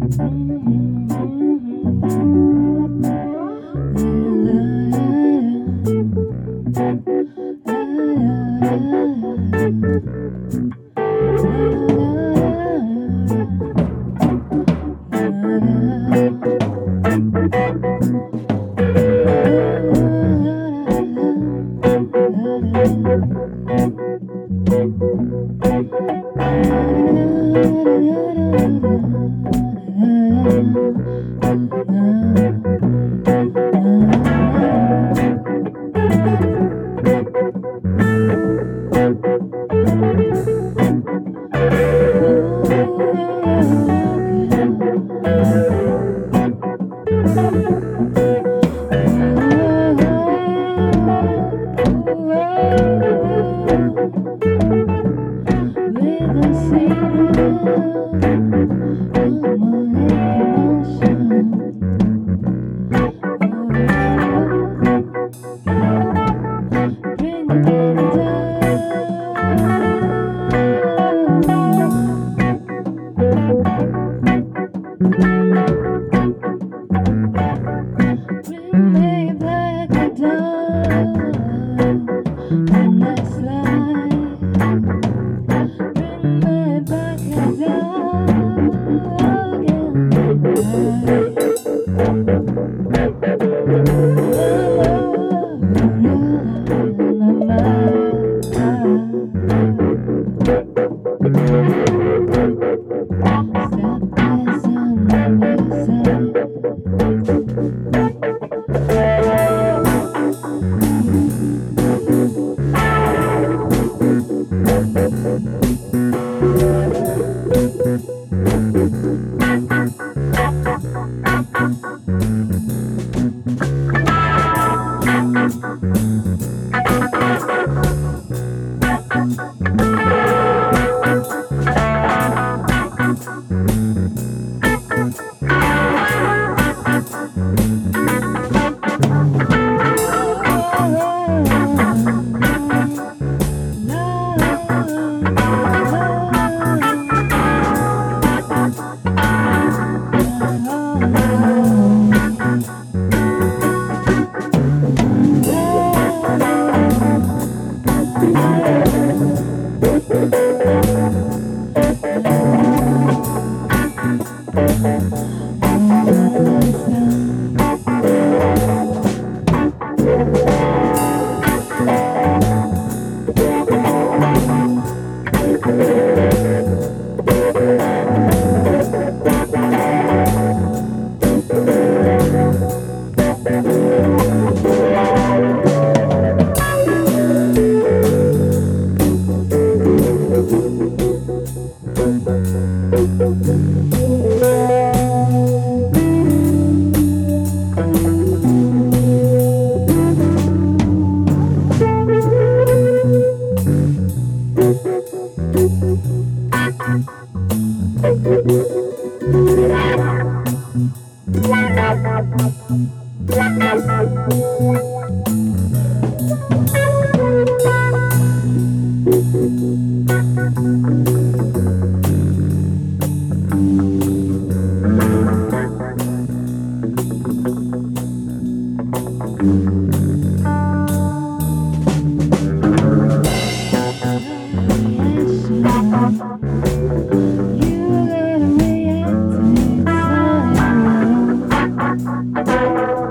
Mm-hmm. mmm. Música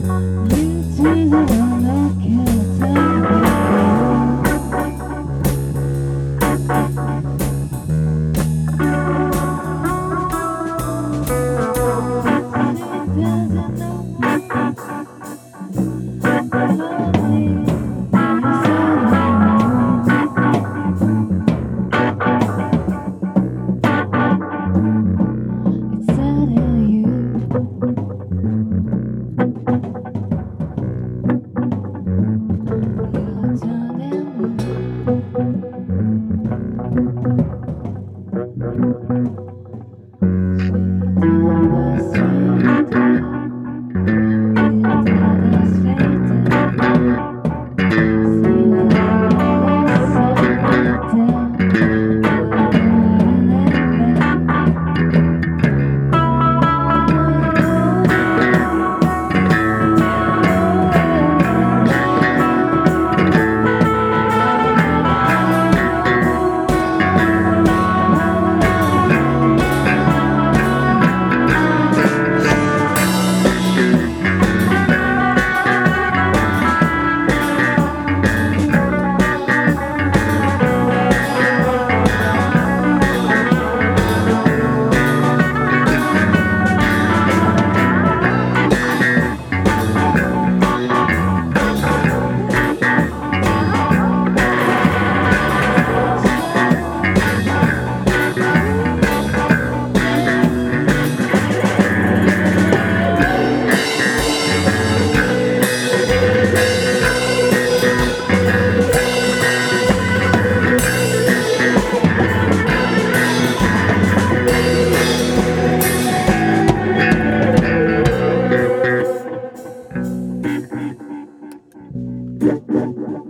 tudom, mi van.